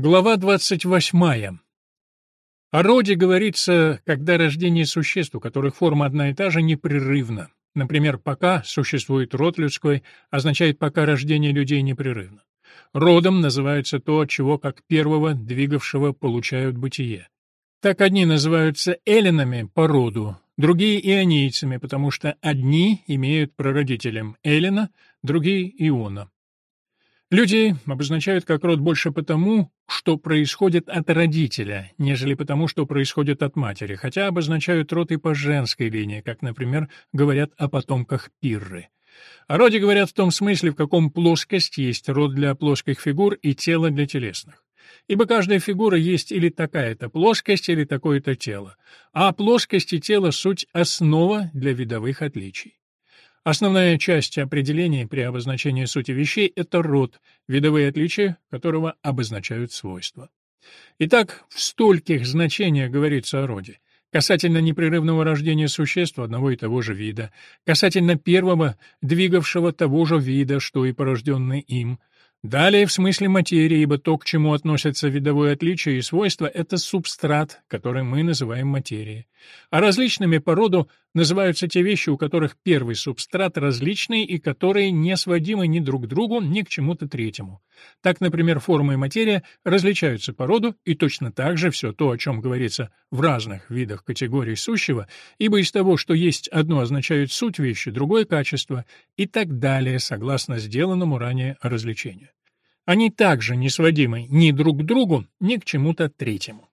Глава 28. О роде говорится, когда рождение существ, у которых форма одна и та же, непрерывно. Например, пока существует род людской, означает пока рождение людей непрерывно. Родом называется то, чего как первого двигавшего получают бытие. Так одни называются эллинами по роду, другие — ионийцами, потому что одни имеют прародителем Эллина, другие — Иона. Люди обозначают как род больше потому, что происходит от родителя, нежели потому, что происходит от матери, хотя обозначают род и по женской линии, как, например, говорят о потомках Пирры. О роде говорят в том смысле, в каком плоскость есть род для плоских фигур и тело для телесных. Ибо каждая фигура есть или такая-то плоскость, или такое-то тело, а плоскость и тело — суть основа для видовых отличий. Основная часть определений при обозначении сути вещей — это род, видовые отличия которого обозначают свойства. Итак, в стольких значениях говорится о роде. Касательно непрерывного рождения существ одного и того же вида, касательно первого, двигавшего того же вида, что и порожденный им, Далее, в смысле материи, ибо то, к чему относятся видовое отличие и свойства, это субстрат, который мы называем материей. А различными по роду называются те вещи, у которых первый субстрат различный и которые не сводимы ни друг к другу, ни к чему-то третьему. Так, например, форма и материя различаются по роду, и точно так же все то, о чем говорится в разных видах категорий сущего, ибо из того, что есть одно означает суть вещи, другое — качество, и так далее, согласно сделанному ранее различению. Они также не сводимы ни друг к другу, ни к чему-то третьему.